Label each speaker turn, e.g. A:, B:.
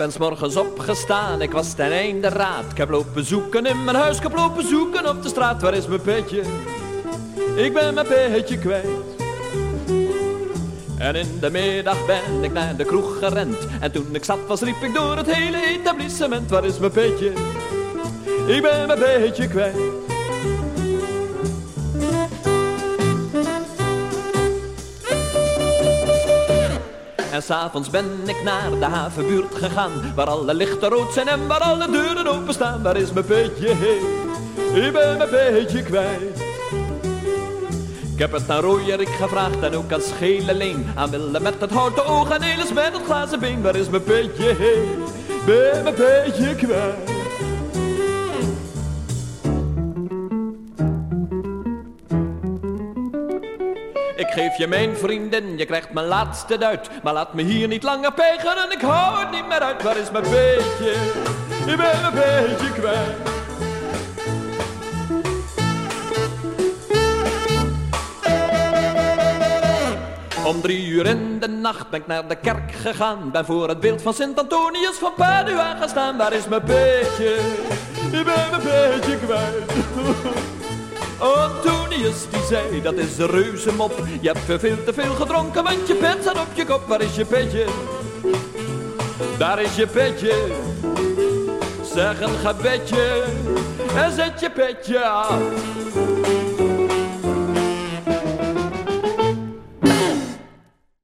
A: ben 's morgens opgestaan, ik was ten einde raad. Ik heb lopen zoeken in mijn huis, ik heb lopen zoeken op de straat. Waar is mijn petje? Ik ben mijn petje kwijt. En in de middag ben ik naar de kroeg gerend. En toen ik zat was, riep ik door het hele etablissement. Waar is mijn petje? Ik ben mijn petje kwijt. En s'avonds ben ik naar de havenbuurt gegaan Waar alle lichten rood zijn en waar alle deuren openstaan Waar is mijn petje? Ik ben mijn petje kwijt ik heb het aan Royerik gevraagd en ook aan Schele Leen. Aan Willem met het houten oog en Elis met het glazen been. Waar is mijn petje? Ben mijn petje kwijt. Ik geef je mijn vriendin, je krijgt mijn laatste duit. Maar laat me hier niet langer pegeren, ik hou het niet meer uit. Waar is mijn beetje? Ik ben mijn beetje kwijt. Om drie uur in de nacht ben ik naar de kerk gegaan. Ben voor het beeld van Sint Antonius van Padua gaan staan. Waar is mijn beetje? Ik ben mijn beetje kwijt. Zei, dat is de reuzenmop. Je hebt veel te veel gedronken, want je pet staat op je kop. Waar is je petje? Daar is je petje. Zeg een gebedje en zet je petje af.